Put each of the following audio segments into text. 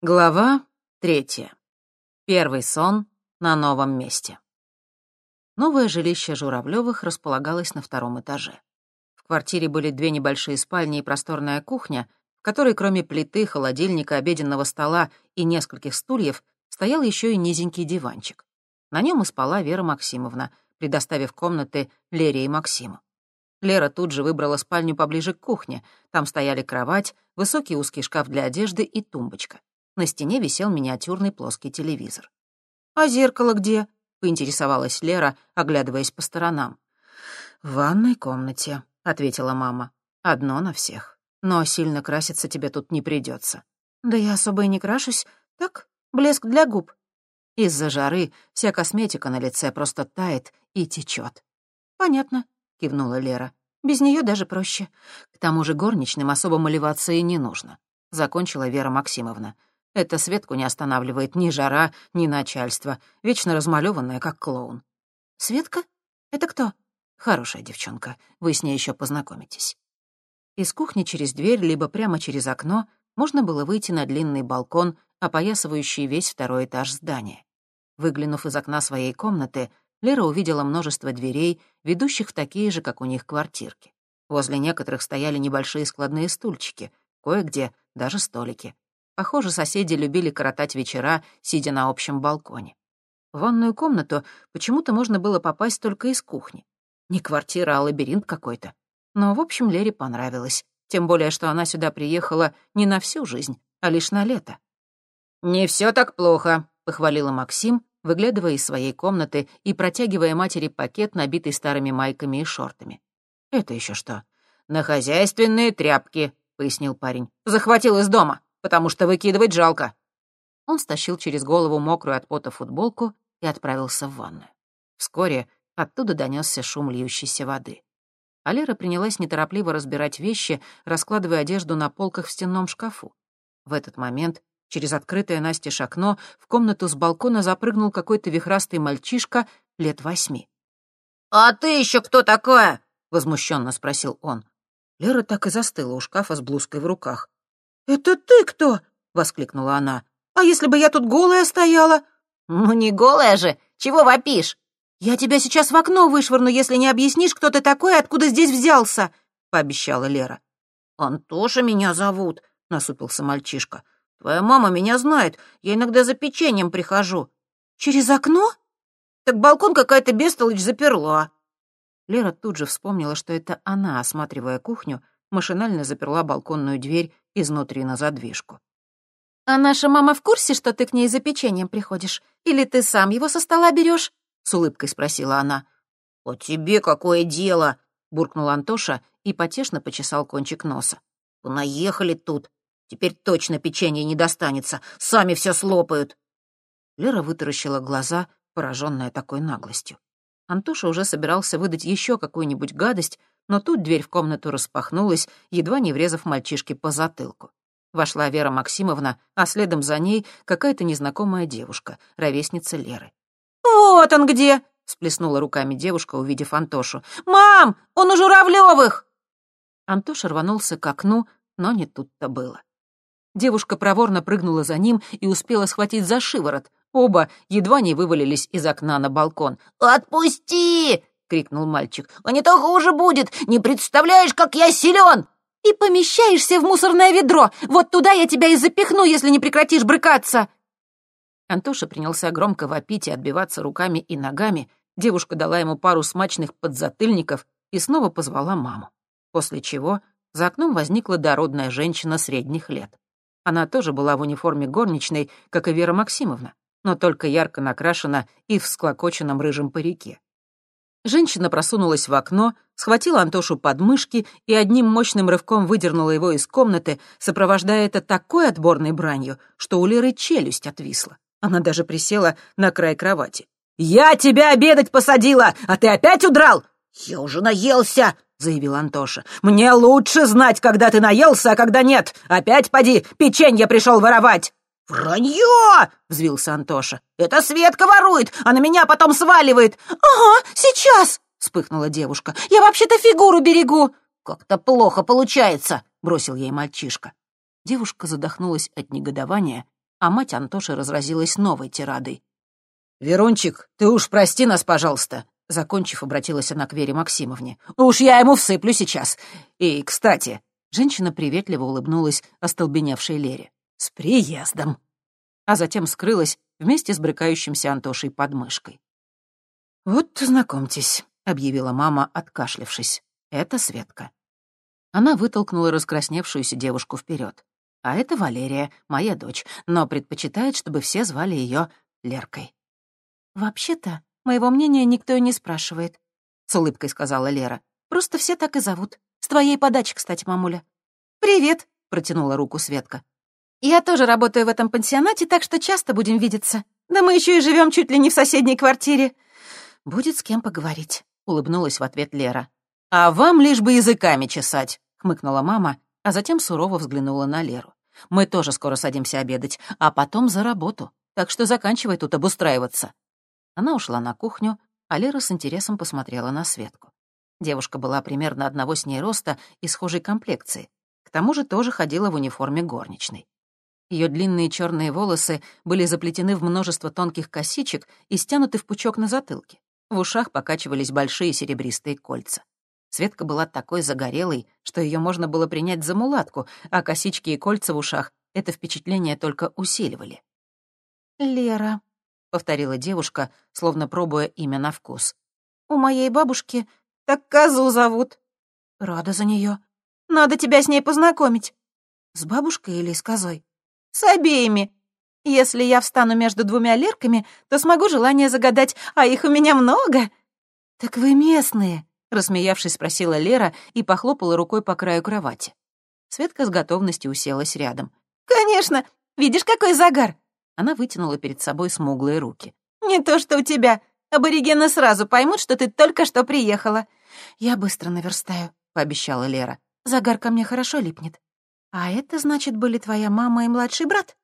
Глава третья. Первый сон на новом месте. Новое жилище Журавлёвых располагалось на втором этаже. В квартире были две небольшие спальни и просторная кухня, в которой кроме плиты, холодильника, обеденного стола и нескольких стульев стоял еще и низенький диванчик. На нем и спала Вера Максимовна, предоставив комнаты Лере и Максиму. Лера тут же выбрала спальню поближе к кухне. Там стояли кровать, высокий узкий шкаф для одежды и тумбочка. На стене висел миниатюрный плоский телевизор. «А зеркало где?» — поинтересовалась Лера, оглядываясь по сторонам. «В ванной комнате», — ответила мама. «Одно на всех. Но сильно краситься тебе тут не придется. «Да я особо и не крашусь. Так, блеск для губ». Из-за жары вся косметика на лице просто тает и течет. «Понятно», — кивнула Лера. «Без нее даже проще. К тому же горничным особо маливаться и не нужно», — закончила Вера Максимовна. «Это Светку не останавливает ни жара, ни начальство, вечно размалеванная, как клоун». «Светка? Это кто?» «Хорошая девчонка. Вы с ней еще познакомитесь». Из кухни через дверь, либо прямо через окно можно было выйти на длинный балкон, опоясывающий весь второй этаж здания. Выглянув из окна своей комнаты, Лера увидела множество дверей, ведущих в такие же, как у них, квартирки. Возле некоторых стояли небольшие складные стульчики, кое-где даже столики. Похоже, соседи любили коротать вечера, сидя на общем балконе. В ванную комнату почему-то можно было попасть только из кухни. Не квартира, а лабиринт какой-то. Но, в общем, Лере понравилось. Тем более, что она сюда приехала не на всю жизнь, а лишь на лето. «Не все так плохо», — похвалила Максим, выглядывая из своей комнаты и протягивая матери пакет, набитый старыми майками и шортами. «Это еще что?» «На хозяйственные тряпки», — пояснил парень. «Захватил из дома, потому что выкидывать жалко». Он стащил через голову мокрую от пота футболку и отправился в ванную. Вскоре оттуда донесся шум льющейся воды. А Лера принялась неторопливо разбирать вещи, раскладывая одежду на полках в стенном шкафу. В этот момент Через открытое настежь окно в комнату с балкона запрыгнул какой-то вихрастый мальчишка лет восьми. «А ты еще кто такая?» — возмущенно спросил он. Лера так и застыла у шкафа с блузкой в руках. «Это ты кто?» — воскликнула она. «А если бы я тут голая стояла?» «Ну не голая же! Чего вопишь?» «Я тебя сейчас в окно вышвырну, если не объяснишь, кто ты такой и откуда здесь взялся», — пообещала Лера. «Антоша меня зовут», — насупился мальчишка. Твоя мама меня знает, я иногда за печеньем прихожу». «Через окно?» «Так балкон какая-то бестолочь заперла». Лера тут же вспомнила, что это она, осматривая кухню, машинально заперла балконную дверь изнутри на задвижку. «А наша мама в курсе, что ты к ней за печеньем приходишь? Или ты сам его со стола берешь? с улыбкой спросила она. «А тебе какое дело?» — буркнул Антоша и потешно почесал кончик носа. «Понаехали тут. Теперь точно печенье не достанется. Сами все слопают. Лера вытаращила глаза, пораженная такой наглостью. Антоша уже собирался выдать еще какую-нибудь гадость, но тут дверь в комнату распахнулась, едва не врезав мальчишке по затылку. Вошла Вера Максимовна, а следом за ней какая-то незнакомая девушка, ровесница Леры. «Вот он где!» — сплеснула руками девушка, увидев Антошу. «Мам, он у Журавлёвых!» Антоша рванулся к окну, но не тут-то было. Девушка проворно прыгнула за ним и успела схватить за шиворот. Оба едва не вывалились из окна на балкон. «Отпусти!» — крикнул мальчик. «А не то хуже будет! Не представляешь, как я силен!» «И помещаешься в мусорное ведро! Вот туда я тебя и запихну, если не прекратишь брыкаться!» Антоша принялся громко вопить и отбиваться руками и ногами. Девушка дала ему пару смачных подзатыльников и снова позвала маму. После чего за окном возникла дородная женщина средних лет. Она тоже была в униформе горничной, как и Вера Максимовна, но только ярко накрашена и в склокоченном рыжем парике. Женщина просунулась в окно, схватила Антошу под мышки и одним мощным рывком выдернула его из комнаты, сопровождая это такой отборной бранью, что у Леры челюсть отвисла. Она даже присела на край кровати. «Я тебя обедать посадила, а ты опять удрал?» «Я уже наелся!» — заявил Антоша. «Мне лучше знать, когда ты наелся, а когда нет. Опять поди, печенье пришел воровать!» «Вранье!» — взвился Антоша. «Это Светка ворует, а на меня потом сваливает!» «Ага, сейчас!» — вспыхнула девушка. «Я вообще-то фигуру берегу!» «Как-то плохо получается!» — бросил ей мальчишка. Девушка задохнулась от негодования а мать Антоши разразилась новой тирадой. «Верунчик, ты уж прости нас, пожалуйста», — закончив, обратилась она к Вере Максимовне. «Уж я ему всыплю сейчас. И, кстати...» Женщина приветливо улыбнулась остолбеневшей Лере. «С приездом!» А затем скрылась вместе с брыкающимся Антошей под мышкой. «Вот, знакомьтесь», — объявила мама, откашлившись. «Это Светка». Она вытолкнула раскрасневшуюся девушку вперед. А это Валерия, моя дочь, но предпочитает, чтобы все звали ее Леркой. «Вообще-то, моего мнения никто и не спрашивает», — с улыбкой сказала Лера. «Просто все так и зовут. С твоей подачи, кстати, мамуля». «Привет», — протянула руку Светка. «Я тоже работаю в этом пансионате, так что часто будем видеться. Да мы еще и живем чуть ли не в соседней квартире». «Будет с кем поговорить», — улыбнулась в ответ Лера. «А вам лишь бы языками чесать», — хмыкнула мама, а затем сурово взглянула на Леру. «Мы тоже скоро садимся обедать, а потом за работу, так что заканчивай тут обустраиваться». Она ушла на кухню, а Лера с интересом посмотрела на Светку. Девушка была примерно одного с ней роста и схожей комплекции. К тому же тоже ходила в униформе горничной. Ее длинные черные волосы были заплетены в множество тонких косичек и стянуты в пучок на затылке. В ушах покачивались большие серебристые кольца. Светка была такой загорелой, что ее можно было принять за мулатку, а косички и кольца в ушах это впечатление только усиливали. «Лера», — повторила девушка, словно пробуя имя на вкус. «У моей бабушки так козу зовут». «Рада за нее. Надо тебя с ней познакомить». «С бабушкой или с козой?» «С обеими. Если я встану между двумя Лерками, то смогу желание загадать, а их у меня много». «Так вы местные», — рассмеявшись, спросила Лера и похлопала рукой по краю кровати. Светка с готовностью уселась рядом. «Конечно! Видишь, какой загар!» Она вытянула перед собой смуглые руки. «Не то, что у тебя. Аборигены сразу поймут, что ты только что приехала». «Я быстро наверстаю», — пообещала Лера. «Загар ко мне хорошо липнет». «А это, значит, были твоя мама и младший брат?»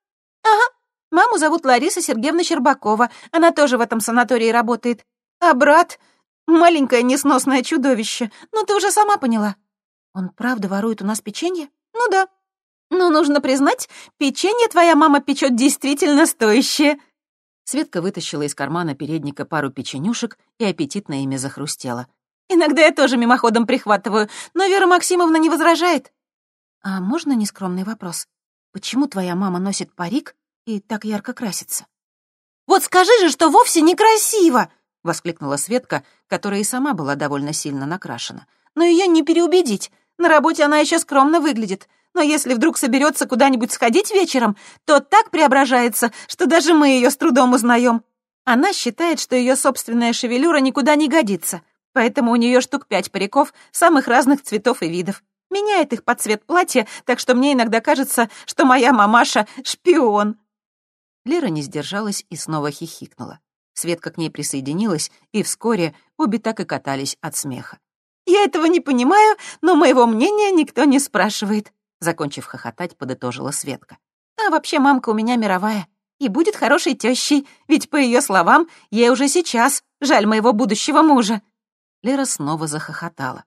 «Ага. Маму зовут Лариса Сергеевна Щербакова. Она тоже в этом санатории работает. А брат Маленькое несносное чудовище. Ну, ты уже сама поняла. Он правда ворует у нас печенье? Ну да. Но нужно признать, печенье твоя мама печет действительно стоящее. Светка вытащила из кармана передника пару печенюшек и аппетитно ими захрустела. Иногда я тоже мимоходом прихватываю, но Вера Максимовна не возражает. А можно нескромный вопрос? Почему твоя мама носит парик и так ярко красится? Вот скажи же, что вовсе некрасиво! — воскликнула Светка, которая и сама была довольно сильно накрашена. «Но ее не переубедить. На работе она еще скромно выглядит. Но если вдруг соберется куда-нибудь сходить вечером, то так преображается, что даже мы ее с трудом узнаем. Она считает, что ее собственная шевелюра никуда не годится, поэтому у нее штук пять париков самых разных цветов и видов. Меняет их под цвет платья, так что мне иногда кажется, что моя мамаша — шпион». Лера не сдержалась и снова хихикнула. Светка к ней присоединилась, и вскоре обе так и катались от смеха. «Я этого не понимаю, но моего мнения никто не спрашивает», закончив хохотать, подытожила Светка. «А вообще мамка у меня мировая и будет хорошей тещей, ведь, по ее словам, ей уже сейчас жаль моего будущего мужа». Лера снова захохотала.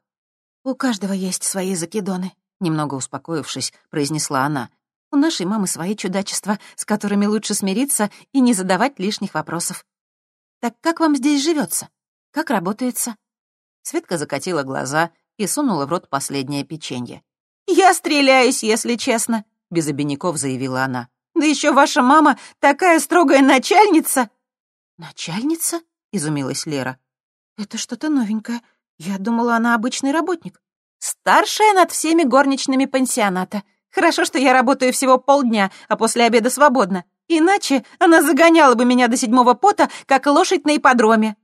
«У каждого есть свои закидоны», немного успокоившись, произнесла она. «У нашей мамы свои чудачества, с которыми лучше смириться и не задавать лишних вопросов. «Так как вам здесь живется? Как работается?» Светка закатила глаза и сунула в рот последнее печенье. «Я стреляюсь, если честно», — без обиняков заявила она. «Да еще ваша мама такая строгая начальница!» «Начальница?» — изумилась Лера. «Это что-то новенькое. Я думала, она обычный работник. Старшая над всеми горничными пансионата. Хорошо, что я работаю всего полдня, а после обеда свободна. Иначе она загоняла бы меня до седьмого пота, как лошадь на ипподроме.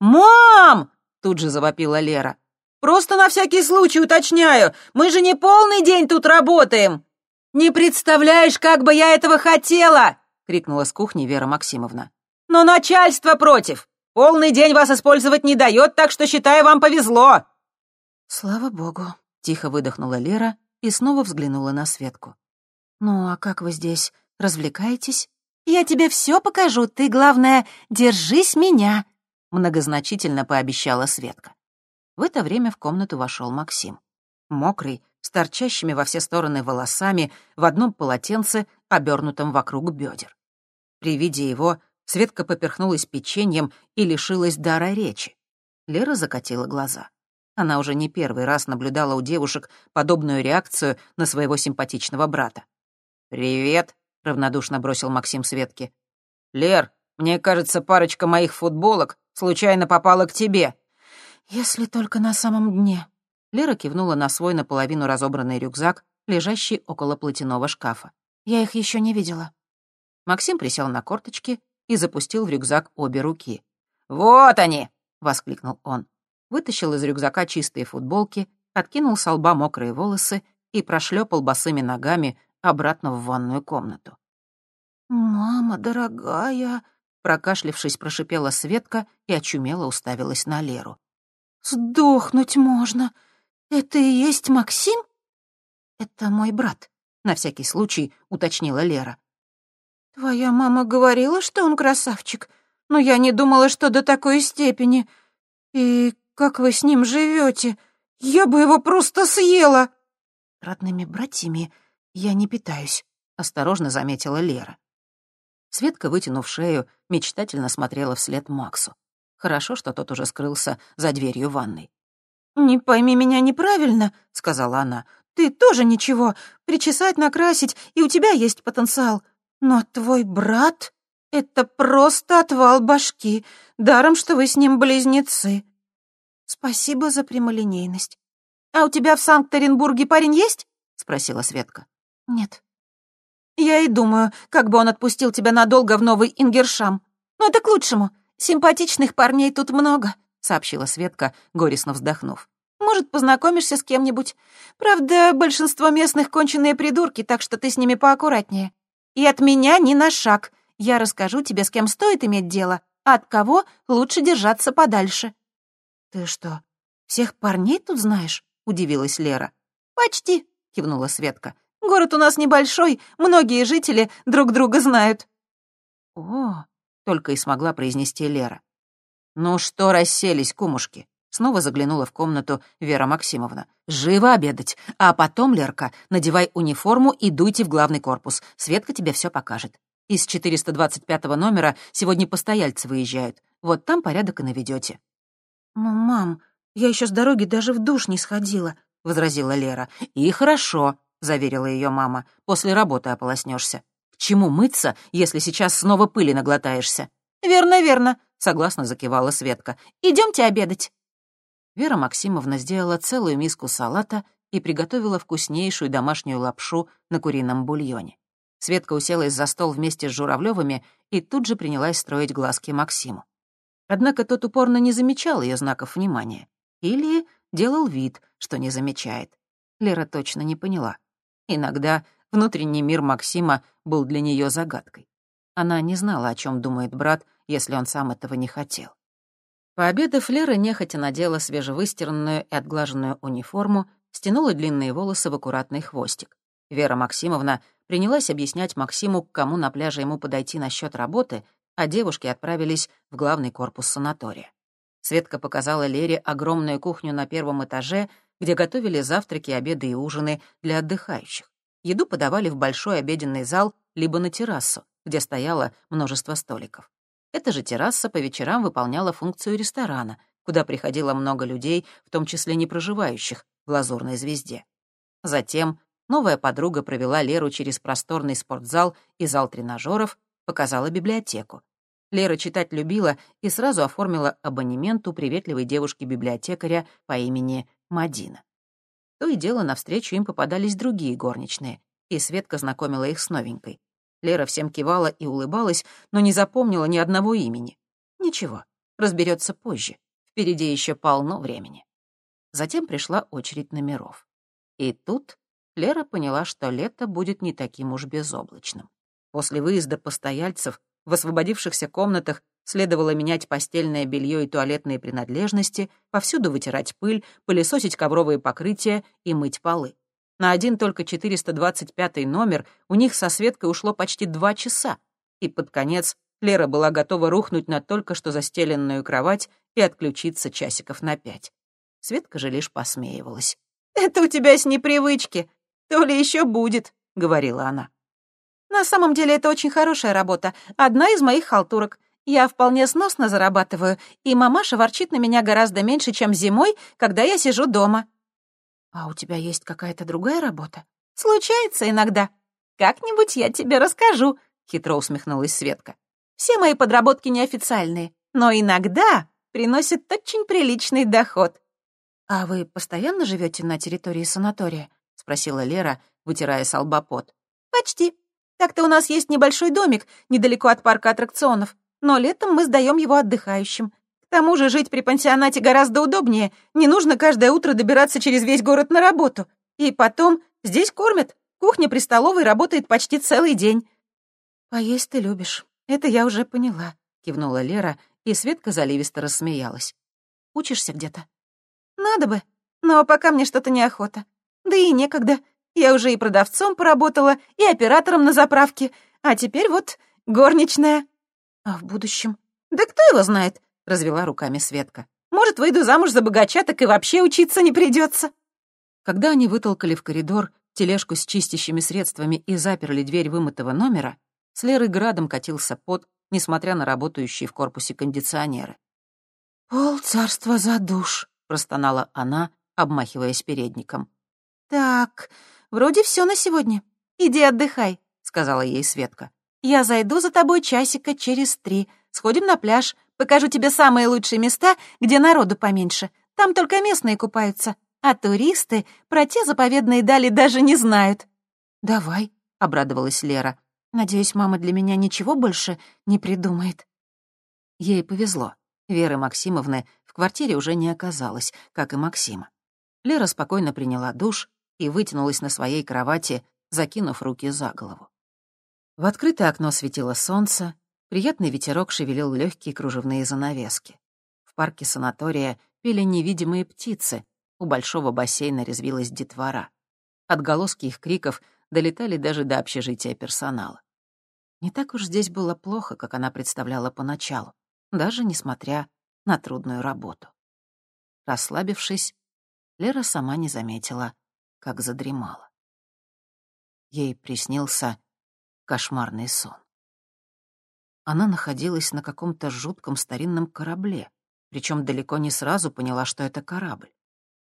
«Мам!» — тут же завопила Лера. «Просто на всякий случай уточняю, мы же не полный день тут работаем!» «Не представляешь, как бы я этого хотела!» — крикнула с кухни Вера Максимовна. «Но начальство против! Полный день вас использовать не дает, так что, считаю, вам повезло!» «Слава богу!» — тихо выдохнула Лера и снова взглянула на Светку. «Ну, а как вы здесь развлекаетесь? Я тебе все покажу, ты, главное, держись меня!» Многозначительно пообещала Светка. В это время в комнату вошел Максим. Мокрый, с торчащими во все стороны волосами, в одном полотенце, обернутом вокруг бедер. При виде его Светка поперхнулась печеньем и лишилась дара речи. Лера закатила глаза. Она уже не первый раз наблюдала у девушек подобную реакцию на своего симпатичного брата. «Привет», — равнодушно бросил Максим Светке. «Лер, мне кажется, парочка моих футболок случайно попала к тебе». «Если только на самом дне». Лера кивнула на свой наполовину разобранный рюкзак, лежащий около платяного шкафа. «Я их еще не видела». Максим присел на корточки и запустил в рюкзак обе руки. «Вот они!» — воскликнул он. Вытащил из рюкзака чистые футболки, откинул с лба мокрые волосы и прошлепал босыми ногами обратно в ванную комнату. «Мама дорогая!» — прокашлившись, прошипела Светка и очумело уставилась на Леру. «Сдохнуть можно! Это и есть Максим?» «Это мой брат», — на всякий случай уточнила Лера. «Твоя мама говорила, что он красавчик, но я не думала, что до такой степени. И как вы с ним живете? Я бы его просто съела!» «Родными братьями я не питаюсь», — осторожно заметила Лера. Светка, вытянув шею, мечтательно смотрела вслед Максу. Хорошо, что тот уже скрылся за дверью ванной. «Не пойми меня неправильно», — сказала она. «Ты тоже ничего. Причесать, накрасить, и у тебя есть потенциал. Но твой брат — это просто отвал башки, даром, что вы с ним близнецы. Спасибо за прямолинейность. А у тебя в Санкт-Петербурге парень есть? спросила Светка. Нет. Я и думаю, как бы он отпустил тебя надолго в новый Ингершам. Но это к лучшему. Симпатичных парней тут много, сообщила Светка, горестно вздохнув. Может, познакомишься с кем-нибудь. Правда, большинство местных конченые придурки, так что ты с ними поаккуратнее. И от меня ни на шаг. Я расскажу тебе, с кем стоит иметь дело, а от кого лучше держаться подальше». «Ты что, всех парней тут знаешь?» — удивилась Лера. «Почти», — кивнула Светка. «Город у нас небольшой, многие жители друг друга знают». «О», — только и смогла произнести Лера. «Ну что расселись, кумушки?» Снова заглянула в комнату Вера Максимовна. «Живо обедать. А потом, Лерка, надевай униформу и дуйте в главный корпус. Светка тебе все покажет. Из 425 номера сегодня постояльцы выезжают. Вот там порядок и наведете. «Ну, мам, я еще с дороги даже в душ не сходила», — возразила Лера. «И хорошо», — заверила ее мама. «После работы ополоснешься. К чему мыться, если сейчас снова пыли наглотаешься?» «Верно, верно», — согласно закивала Светка. Идемте обедать». Вера Максимовна сделала целую миску салата и приготовила вкуснейшую домашнюю лапшу на курином бульоне. Светка уселась за стол вместе с Журавлевыми и тут же принялась строить глазки Максиму. Однако тот упорно не замечал ее знаков внимания. Или делал вид, что не замечает. Лера точно не поняла. Иногда внутренний мир Максима был для нее загадкой. Она не знала, о чем думает брат, если он сам этого не хотел. Пообедав, Лера нехотя надела свежевыстиранную и отглаженную униформу, стянула длинные волосы в аккуратный хвостик. Вера Максимовна принялась объяснять Максиму, к кому на пляже ему подойти насчет работы, а девушки отправились в главный корпус санатория. Светка показала Лере огромную кухню на первом этаже, где готовили завтраки, обеды и ужины для отдыхающих. Еду подавали в большой обеденный зал либо на террасу, где стояло множество столиков. Эта же терраса по вечерам выполняла функцию ресторана, куда приходило много людей, в том числе не проживающих в «Лазурной звезде». Затем новая подруга провела Леру через просторный спортзал и зал тренажеров, показала библиотеку. Лера читать любила и сразу оформила абонемент у приветливой девушки-библиотекаря по имени Мадина. То и дело навстречу им попадались другие горничные, и Светка знакомила их с новенькой. Лера всем кивала и улыбалась, но не запомнила ни одного имени. Ничего, разберется позже. Впереди еще полно времени. Затем пришла очередь номеров. И тут Лера поняла, что лето будет не таким уж безоблачным. После выезда постояльцев в освободившихся комнатах следовало менять постельное белье и туалетные принадлежности, повсюду вытирать пыль, пылесосить ковровые покрытия и мыть полы. На один только 425 номер у них со Светкой ушло почти два часа, и под конец Лера была готова рухнуть на только что застеленную кровать и отключиться часиков на пять. Светка же лишь посмеивалась. «Это у тебя с непривычки. То ли еще будет», — говорила она. На самом деле это очень хорошая работа, одна из моих халтурок. Я вполне сносно зарабатываю, и мамаша ворчит на меня гораздо меньше, чем зимой, когда я сижу дома». «А у тебя есть какая-то другая работа?» «Случается иногда. Как-нибудь я тебе расскажу», — хитро усмехнулась Светка. «Все мои подработки неофициальные, но иногда приносят очень приличный доход». «А вы постоянно живете на территории санатория?» — спросила Лера, вытирая с «Почти. Так-то у нас есть небольшой домик недалеко от парка аттракционов, но летом мы сдаем его отдыхающим. Тому же жить при пансионате гораздо удобнее, не нужно каждое утро добираться через весь город на работу. И потом, здесь кормят, кухня при столовой работает почти целый день». «Поесть ты любишь, это я уже поняла», — кивнула Лера, и Светка заливисто рассмеялась. «Учишься где-то?» «Надо бы, но пока мне что-то неохота. Да и некогда. Я уже и продавцом поработала, и оператором на заправке, а теперь вот горничная. А в будущем? Да кто его знает, развела руками Светка. Может, выйду замуж за богача, так и вообще учиться не придется. Когда они вытолкали в коридор тележку с чистящими средствами и заперли дверь вымытого номера, с Лерой градом катился пот, несмотря на работающие в корпусе кондиционеры. «Пол царства за душ», — простонала она, обмахиваясь передником. «Так, «Вроде все на сегодня. Иди отдыхай», — сказала ей Светка. «Я зайду за тобой часика через три. Сходим на пляж. Покажу тебе самые лучшие места, где народу поменьше. Там только местные купаются. А туристы про те заповедные дали даже не знают». «Давай», — обрадовалась Лера. «Надеюсь, мама для меня ничего больше не придумает». Ей повезло. Веры Максимовны в квартире уже не оказалось, как и Максима. Лера спокойно приняла душ, и вытянулась на своей кровати, закинув руки за голову. В открытое окно светило солнце, приятный ветерок шевелил легкие кружевные занавески. В парке санатория пели невидимые птицы, у большого бассейна резвилась детвора. Отголоски их криков долетали даже до общежития персонала. Не так уж здесь было плохо, как она представляла поначалу, даже несмотря на трудную работу. Расслабившись, Лера сама не заметила, как задремала. Ей приснился кошмарный сон. Она находилась на каком-то жутком старинном корабле, причем далеко не сразу поняла, что это корабль.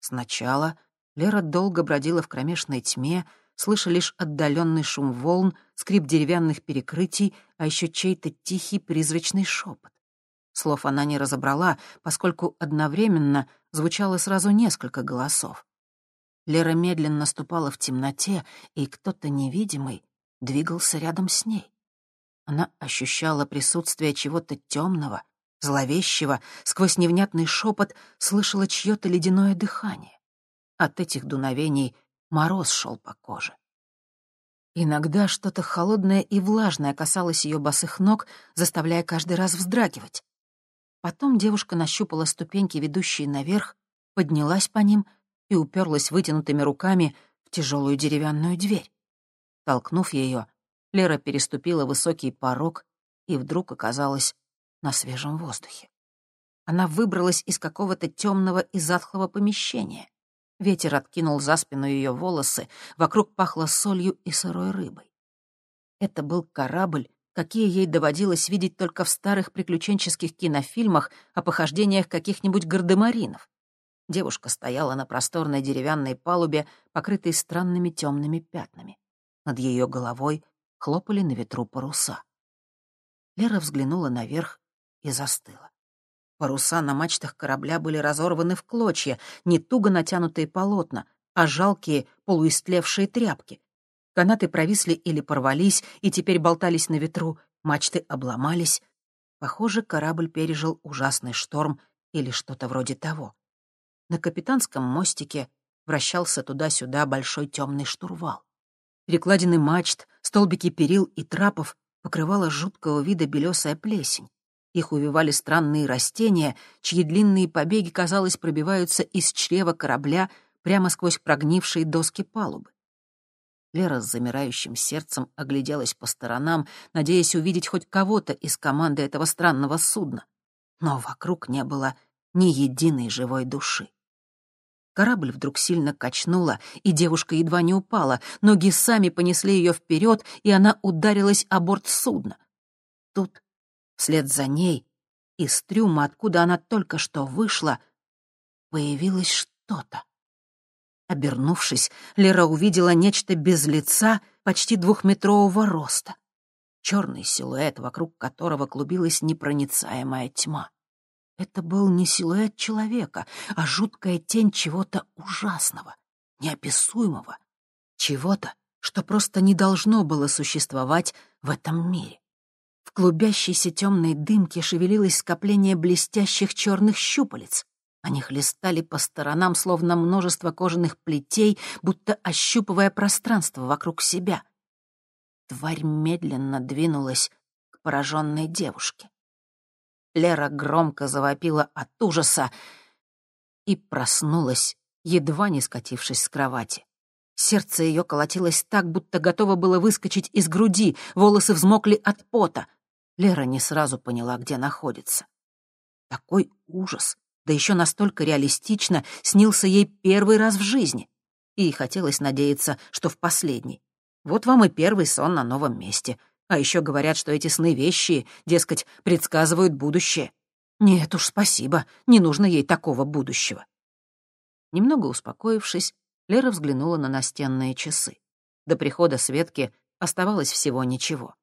Сначала Лера долго бродила в кромешной тьме, слыша лишь отдаленный шум волн, скрип деревянных перекрытий, а еще чей-то тихий призрачный шепот. Слов она не разобрала, поскольку одновременно звучало сразу несколько голосов. Лера медленно ступала в темноте, и кто-то невидимый двигался рядом с ней. Она ощущала присутствие чего-то темного, зловещего, сквозь невнятный шепот слышала чье-то ледяное дыхание. От этих дуновений мороз шел по коже. Иногда что-то холодное и влажное касалось ее босых ног, заставляя каждый раз вздрагивать. Потом девушка нащупала ступеньки, ведущие наверх, поднялась по ним — и уперлась вытянутыми руками в тяжелую деревянную дверь. Толкнув ее, Лера переступила высокий порог и вдруг оказалась на свежем воздухе. Она выбралась из какого-то темного и затхлого помещения. Ветер откинул за спину ее волосы, вокруг пахло солью и сырой рыбой. Это был корабль, какие ей доводилось видеть только в старых приключенческих кинофильмах о похождениях каких-нибудь гардемаринов. Девушка стояла на просторной деревянной палубе, покрытой странными темными пятнами. Над ее головой хлопали на ветру паруса. Лера взглянула наверх и застыла. Паруса на мачтах корабля были разорваны в клочья, не туго натянутые полотна, а жалкие полуистлевшие тряпки. Канаты провисли или порвались и теперь болтались на ветру, мачты обломались. Похоже, корабль пережил ужасный шторм или что-то вроде того. На капитанском мостике вращался туда-сюда большой темный штурвал. Перекладины мачт, столбики перил и трапов покрывала жуткого вида белесая плесень. Их увивали странные растения, чьи длинные побеги, казалось, пробиваются из чрева корабля прямо сквозь прогнившие доски палубы. Лера с замирающим сердцем огляделась по сторонам, надеясь увидеть хоть кого-то из команды этого странного судна. Но вокруг не было ни единой живой души. Корабль вдруг сильно качнуло, и девушка едва не упала. Ноги сами понесли ее вперед, и она ударилась о борт судна. Тут, вслед за ней, из трюма, откуда она только что вышла, появилось что-то. Обернувшись, Лера увидела нечто без лица, почти двухметрового роста. Черный силуэт, вокруг которого клубилась непроницаемая тьма. Это был не силуэт человека, а жуткая тень чего-то ужасного, неописуемого, чего-то, что просто не должно было существовать в этом мире. В клубящейся темной дымке шевелилось скопление блестящих черных щупалец. Они хлестали по сторонам, словно множество кожаных плетей, будто ощупывая пространство вокруг себя. Тварь медленно двинулась к пораженной девушке. Лера громко завопила от ужаса и проснулась, едва не скатившись с кровати. Сердце ее колотилось так, будто готово было выскочить из груди, волосы взмокли от пота. Лера не сразу поняла, где находится. Такой ужас, да еще настолько реалистично, снился ей первый раз в жизни. И хотелось надеяться, что в последний. Вот вам и первый сон на новом месте. А еще говорят, что эти сны вещи, дескать, предсказывают будущее. Нет уж, спасибо, не нужно ей такого будущего. Немного успокоившись, Лера взглянула на настенные часы. До прихода Светки оставалось всего ничего.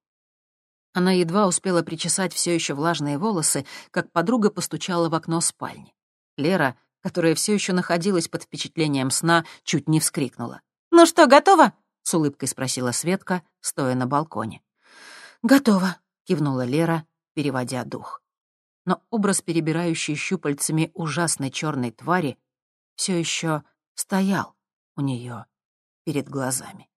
Она едва успела причесать все еще влажные волосы, как подруга постучала в окно спальни. Лера, которая все еще находилась под впечатлением сна, чуть не вскрикнула. «Ну что, готова?» — с улыбкой спросила Светка, стоя на балконе. «Готово», — кивнула Лера, переводя дух. Но образ, перебирающий щупальцами ужасной черной твари, все еще стоял у нее перед глазами.